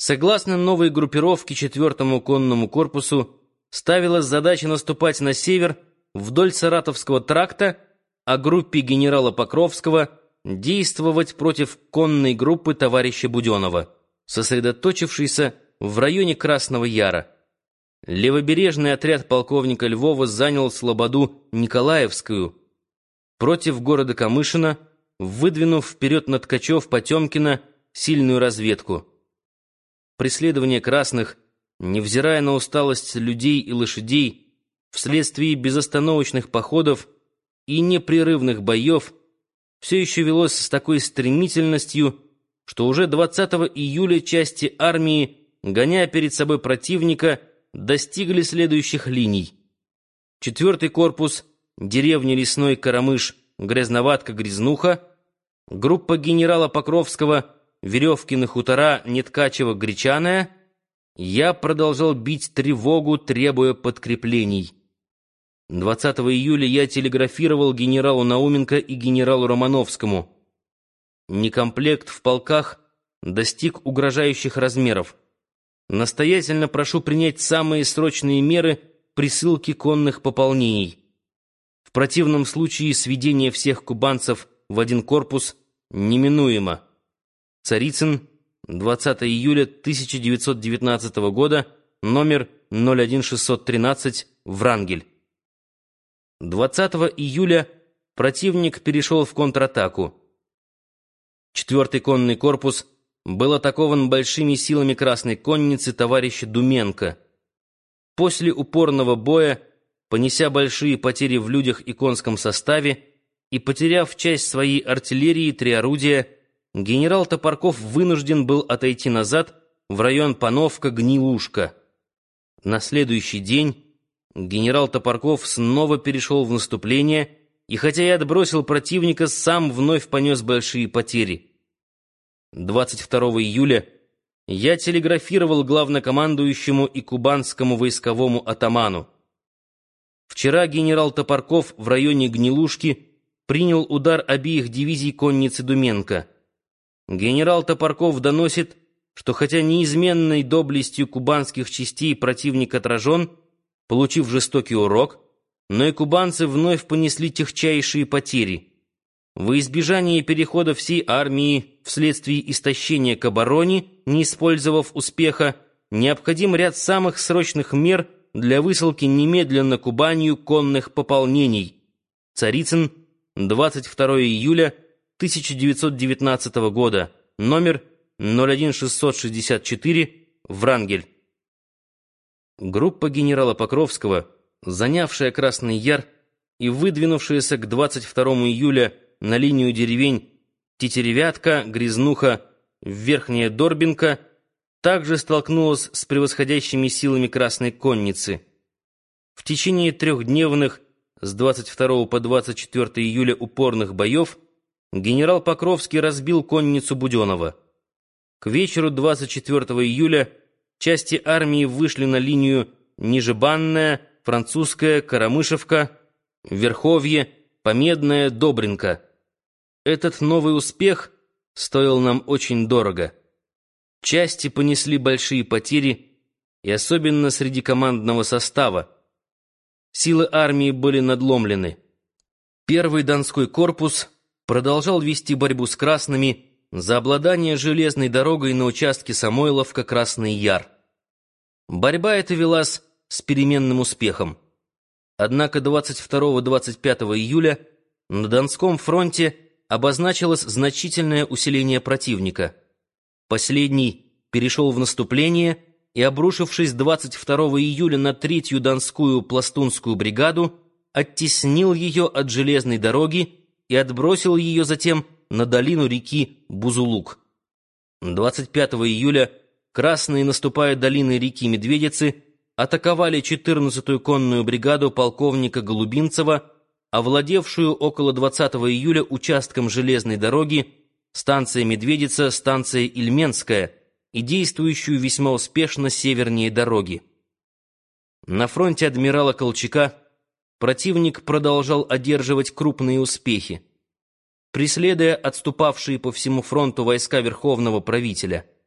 Согласно новой группировке 4-му конному корпусу, ставилась задача наступать на север вдоль Саратовского тракта, а группе генерала Покровского действовать против конной группы товарища Буденова, сосредоточившейся в районе Красного Яра. Левобережный отряд полковника Львова занял Слободу Николаевскую против города Камышина, выдвинув вперед на Ткачев Потемкина сильную разведку. Преследование красных, невзирая на усталость людей и лошадей, вследствие безостановочных походов и непрерывных боев, все еще велось с такой стремительностью, что уже 20 июля части армии, гоняя перед собой противника, достигли следующих линий. Четвертый корпус, деревня Лесной Карамыш, Грязноватка-Грязнуха, группа генерала Покровского, Веревкины хутора, Неткачево-Гречаная, я продолжал бить тревогу, требуя подкреплений. 20 июля я телеграфировал генералу Науменко и генералу Романовскому. Некомплект в полках достиг угрожающих размеров. Настоятельно прошу принять самые срочные меры присылки конных пополнений. В противном случае сведение всех кубанцев в один корпус неминуемо. Царицын, 20 июля 1919 года, номер 01613, Врангель. 20 июля противник перешел в контратаку. Четвертый конный корпус — был атакован большими силами Красной Конницы товарища Думенко. После упорного боя, понеся большие потери в людях и конском составе и потеряв часть своей артиллерии три орудия, генерал Топорков вынужден был отойти назад в район Пановка-Гнилушка. На следующий день генерал Топорков снова перешел в наступление и, хотя и отбросил противника, сам вновь понес большие потери. 22 июля я телеграфировал главнокомандующему и кубанскому войсковому атаману. Вчера генерал Топорков в районе Гнилушки принял удар обеих дивизий конницы Думенко. Генерал Топорков доносит, что хотя неизменной доблестью кубанских частей противник отражен, получив жестокий урок, но и кубанцы вновь понесли техчайшие потери — во избежание перехода всей армии вследствие истощения к обороне, не использовав успеха, необходим ряд самых срочных мер для высылки немедленно Кубанью конных пополнений. Царицын, 22 июля 1919 года, номер 01664, Врангель. Группа генерала Покровского, занявшая Красный Яр и выдвинувшаяся к 22 июля на линию деревень Тетеревятка, Грязнуха, Верхняя Дорбинка также столкнулась с превосходящими силами Красной Конницы. В течение трехдневных с 22 по 24 июля упорных боев генерал Покровский разбил конницу Буденова. К вечеру 24 июля части армии вышли на линию Нижебанная, Французская, Карамышевка, Верховье, Помедная, Добринка. Этот новый успех стоил нам очень дорого. Части понесли большие потери, и особенно среди командного состава. Силы армии были надломлены. Первый Донской корпус продолжал вести борьбу с красными за обладание железной дорогой на участке Самойловка-Красный Яр. Борьба эта велась с переменным успехом. Однако 22-25 июля на Донском фронте обозначилось значительное усиление противника. Последний перешел в наступление и, обрушившись 22 июля на третью Донскую пластунскую бригаду, оттеснил ее от железной дороги и отбросил ее затем на долину реки Бузулук. 25 июля красные, наступая долиной реки Медведицы, атаковали 14-ю конную бригаду полковника Голубинцева овладевшую около 20 июля участком железной дороги, станция Медведица, станция Ильменская и действующую весьма успешно севернее дороги. На фронте адмирала Колчака противник продолжал одерживать крупные успехи, преследуя отступавшие по всему фронту войска Верховного правителя –